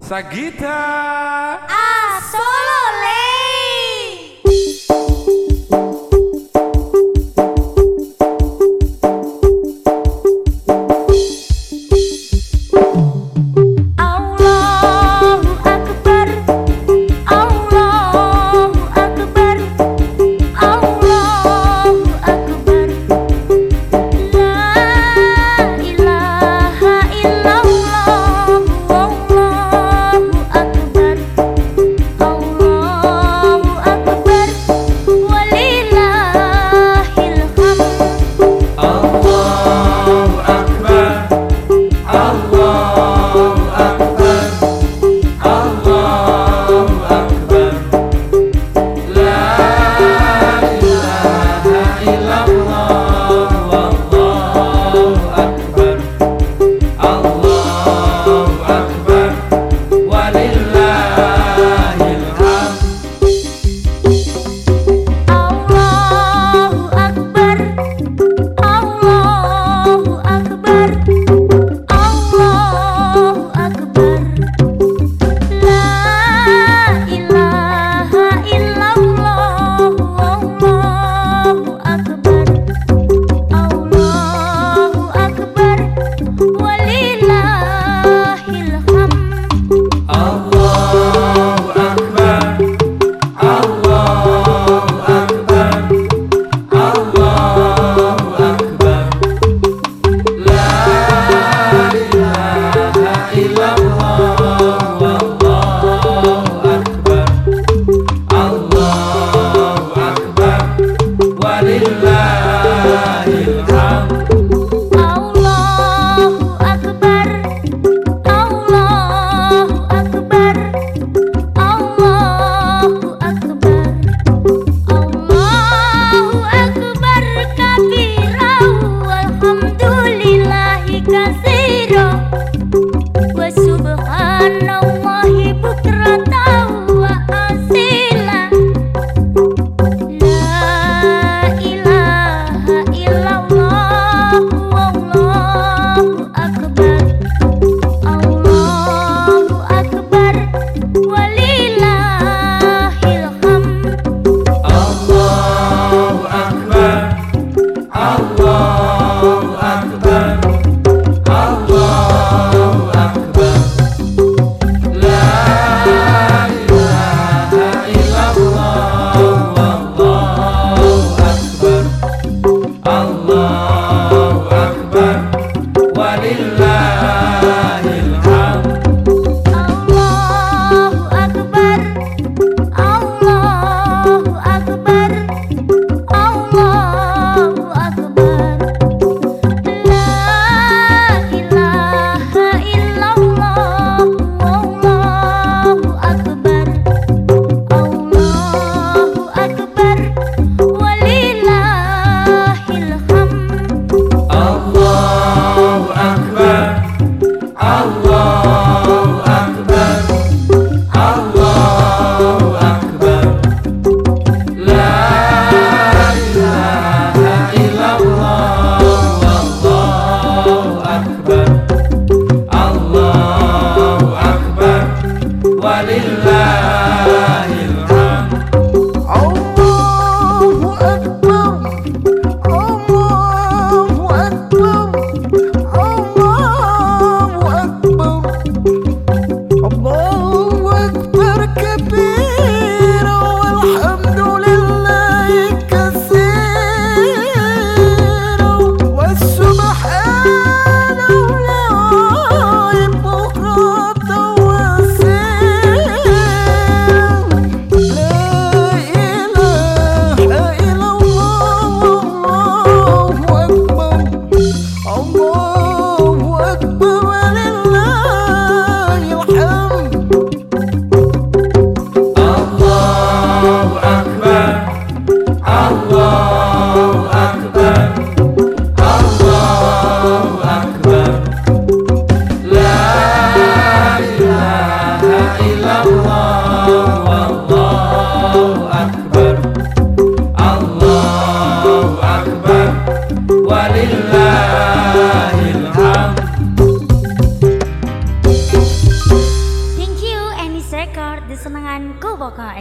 Sagita. Bye. Kak,